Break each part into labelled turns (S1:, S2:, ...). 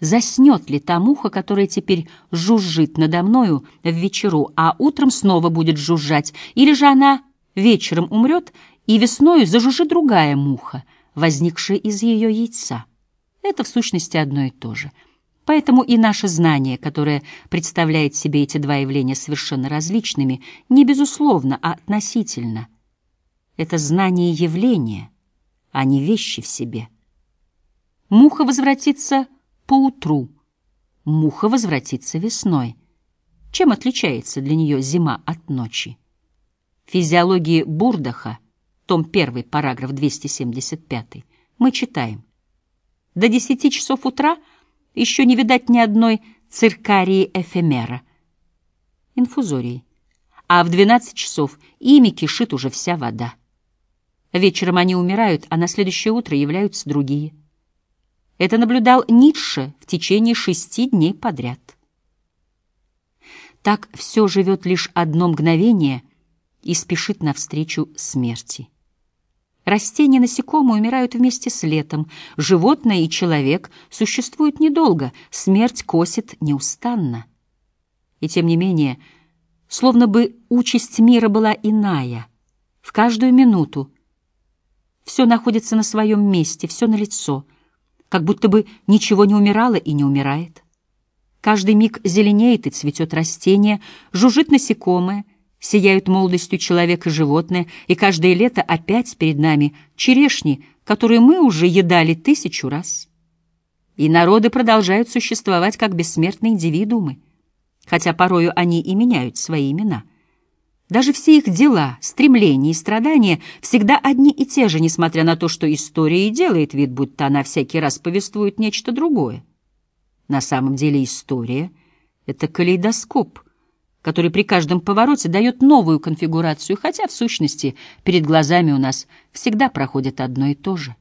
S1: Заснет ли та муха, которая теперь жужжит надо мною в вечеру, а утром снова будет жужжать, или же она вечером умрет, и весною зажужжит другая муха, возникшая из ее яйца? Это в сущности одно и то же. Поэтому и наше знание, которое представляет себе эти два явления совершенно различными, не безусловно, а относительно. Это знание явления, а не вещи в себе. Муха возвратится поутру. Муха возвратится весной. Чем отличается для нее зима от ночи? Физиологии Бурдаха, том 1, параграф 275, мы читаем. До 10 часов утра еще не видать ни одной циркарии эфемера, инфузории, а в 12 часов ими кишит уже вся вода. Вечером они умирают, а на следующее утро являются другие – это наблюдал Ницше в течение шести дней подряд. Так все живет лишь одно мгновение и спешит навстречу смерти. Растения и насекомые умирают вместе с летом, животное и человек существуют недолго, смерть косит неустанно. И тем не менее, словно бы участь мира была иная, в каждую минуту все находится на своем месте, все налицо — как будто бы ничего не умирало и не умирает. Каждый миг зеленеет и цветет растение, жужжит насекомое, сияют молодостью человек и животное, и каждое лето опять перед нами черешни, которые мы уже едали тысячу раз. И народы продолжают существовать как бессмертные индивидуумы, хотя порою они и меняют свои имена — даже все их дела, стремления и страдания всегда одни и те же, несмотря на то, что история и делает вид, будто она всякий раз повествует нечто другое. На самом деле история — это калейдоскоп, который при каждом повороте дает новую конфигурацию, хотя в сущности перед глазами у нас всегда проходит одно и то же.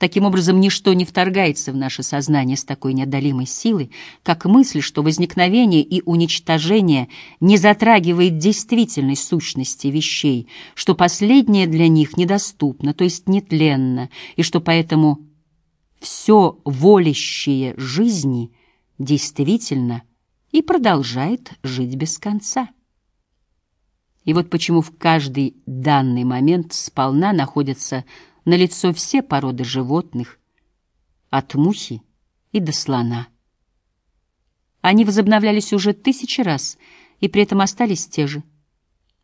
S1: Таким образом, ничто не вторгается в наше сознание с такой неодолимой силой, как мысль, что возникновение и уничтожение не затрагивает действительной сущности вещей, что последнее для них недоступно, то есть нетленно, и что поэтому все волящее жизни действительно и продолжает жить без конца. И вот почему в каждый данный момент сполна находятся на лицо все породы животных, от мухи и до слона. Они возобновлялись уже тысячи раз, и при этом остались те же.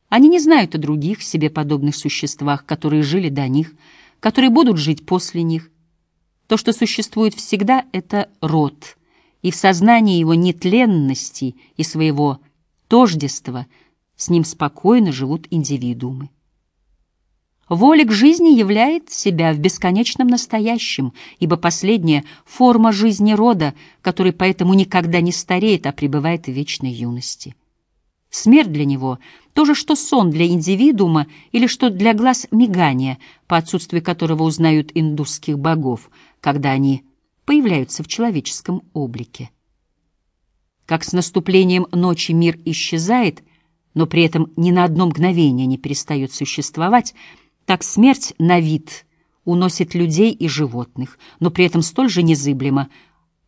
S1: Они не знают о других себе подобных существах, которые жили до них, которые будут жить после них. То, что существует всегда, — это род, и в сознании его нетленности и своего тождества с ним спокойно живут индивидуумы. Воля к жизни являет себя в бесконечном настоящем, ибо последняя — форма жизни рода, который поэтому никогда не стареет, а пребывает в вечной юности. Смерть для него — то же, что сон для индивидуума или что для глаз мигания, по отсутствию которого узнают индусских богов, когда они появляются в человеческом облике. Как с наступлением ночи мир исчезает, но при этом ни на одно мгновение не перестает существовать — так смерть на вид уносит людей и животных, но при этом столь же незыблемо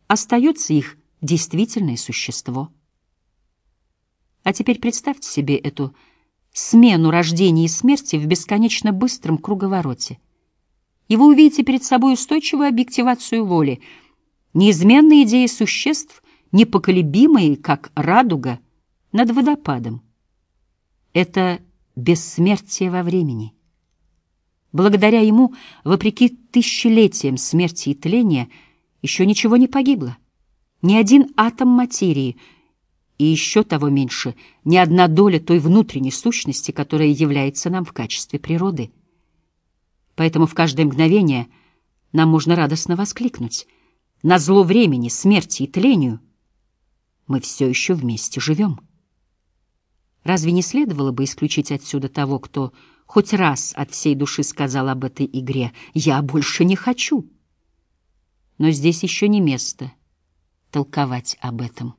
S1: остается их действительное существо. А теперь представьте себе эту смену рождения и смерти в бесконечно быстром круговороте. И вы увидите перед собой устойчивую объективацию воли, неизменные идеи существ, непоколебимые, как радуга, над водопадом. Это бессмертие во времени — Благодаря ему, вопреки тысячелетиям смерти и тления, еще ничего не погибло. Ни один атом материи, и еще того меньше, ни одна доля той внутренней сущности, которая является нам в качестве природы. Поэтому в каждое мгновение нам можно радостно воскликнуть. На зло времени, смерти и тлению мы все еще вместе живем. Разве не следовало бы исключить отсюда того, кто хоть раз от всей души сказал об этой игре «Я больше не хочу». Но здесь еще не место толковать об этом.